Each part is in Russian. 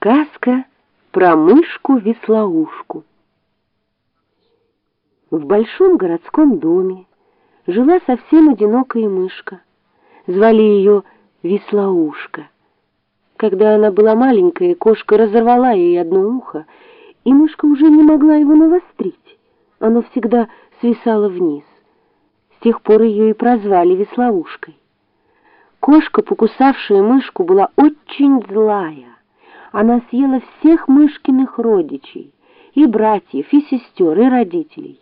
Сказка про мышку-веслоушку. В большом городском доме жила совсем одинокая мышка. Звали ее Веслоушка. Когда она была маленькая, кошка разорвала ей одно ухо, и мышка уже не могла его навострить. Оно всегда свисало вниз. С тех пор ее и прозвали Веслоушкой. Кошка, покусавшая мышку, была очень злая. Она съела всех мышкиных родичей, и братьев, и сестер, и родителей.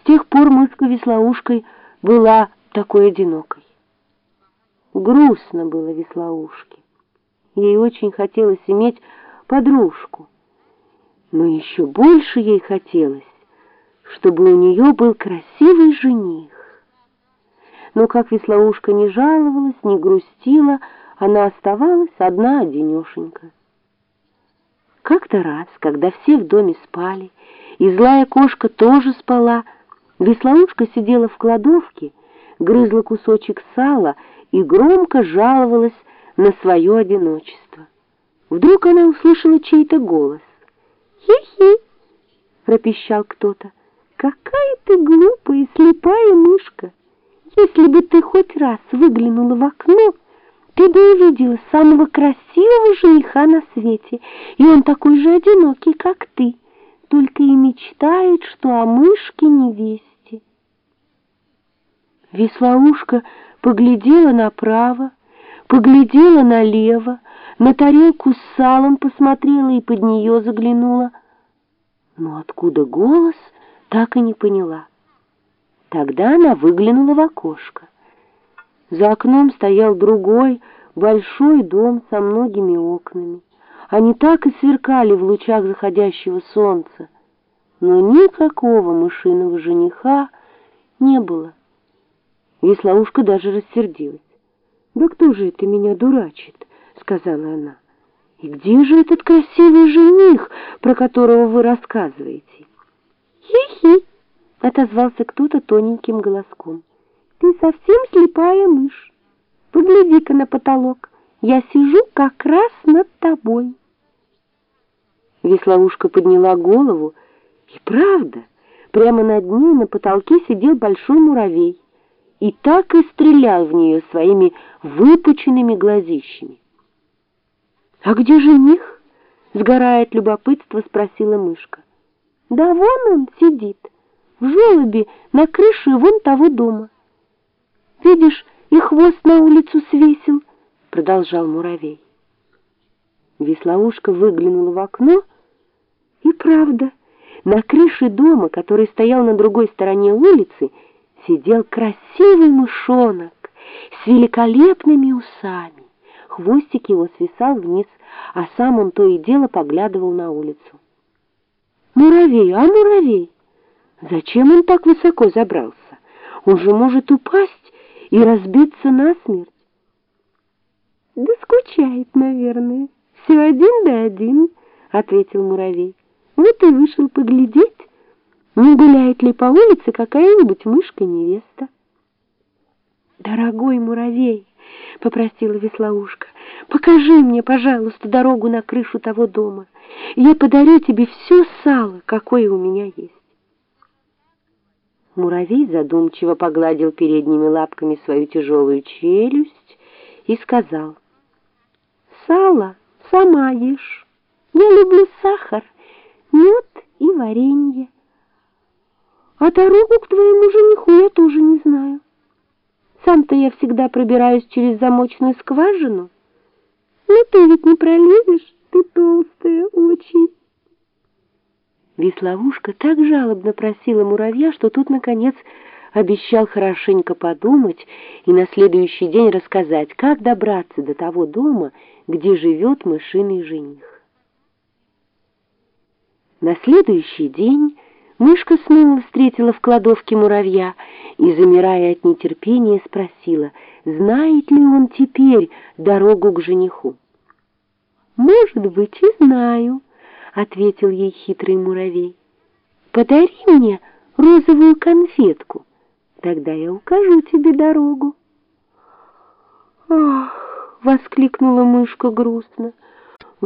С тех пор мышка веслоушкой была такой одинокой. Грустно было веслоушке. Ей очень хотелось иметь подружку. Но еще больше ей хотелось, чтобы у нее был красивый жених. Но как веслоушка не жаловалась, не грустила, она оставалась одна-одинешенька. Как-то раз, когда все в доме спали, и злая кошка тоже спала, веслоушка сидела в кладовке, грызла кусочек сала и громко жаловалась на свое одиночество. Вдруг она услышала чей-то голос. «Хи-хи!» — пропищал кто-то. «Какая ты глупая, слепая мышка! Если бы ты хоть раз выглянула в окно...» Ты бы увидела самого красивого жениха на свете, и он такой же одинокий, как ты, только и мечтает, что о мышке невесте. Веслоушка поглядела направо, поглядела налево, на тарелку с салом посмотрела и под нее заглянула. Но откуда голос, так и не поняла. Тогда она выглянула в окошко. За окном стоял другой, большой дом со многими окнами. Они так и сверкали в лучах заходящего солнца. Но никакого мышиного жениха не было. Веслоушка даже рассердилась. «Да кто же это меня дурачит?» — сказала она. «И где же этот красивый жених, про которого вы рассказываете?» «Хи-хи!» — отозвался кто-то тоненьким голоском. Ты совсем слепая мышь. Погляди-ка на потолок. Я сижу как раз над тобой. Веслоушка подняла голову, и правда, прямо над ней на потолке сидел большой муравей и так и стрелял в нее своими выпученными глазищами. «А где жених?» — сгорая от любопытства, спросила мышка. «Да вон он сидит, в желобе на крыше вон того дома». Видишь, и хвост на улицу свесил, продолжал муравей. Веслоушка выглянула в окно, и правда, на крыше дома, который стоял на другой стороне улицы, сидел красивый мышонок с великолепными усами. Хвостик его свисал вниз, а сам он то и дело поглядывал на улицу. «Муравей, а муравей! Зачем он так высоко забрался? Он же может упасть и разбиться насмерть. Да скучает, наверное. Все один да один, ответил муравей. Вот и вышел поглядеть, не гуляет ли по улице какая-нибудь мышка-невеста. Дорогой муравей, попросила веслоушка, покажи мне, пожалуйста, дорогу на крышу того дома. Я подарю тебе все сало, какое у меня есть. Муравей задумчиво погладил передними лапками свою тяжелую челюсть и сказал, «Сало сама ешь. Я люблю сахар, мед и варенье. А дорогу к твоему жениху я тоже не знаю. Сам-то я всегда пробираюсь через замочную скважину. Но ты ведь не пролезешь, ты толстая очень». Весловушка так жалобно просила муравья, что тут, наконец, обещал хорошенько подумать и на следующий день рассказать, как добраться до того дома, где живет мышиный жених. На следующий день мышка снова встретила в кладовке муравья и, замирая от нетерпения, спросила, знает ли он теперь дорогу к жениху. «Может быть, и знаю», — ответил ей хитрый муравей. «Подари мне розовую конфетку, тогда я укажу тебе дорогу». «Ах!» — воскликнула мышка грустно —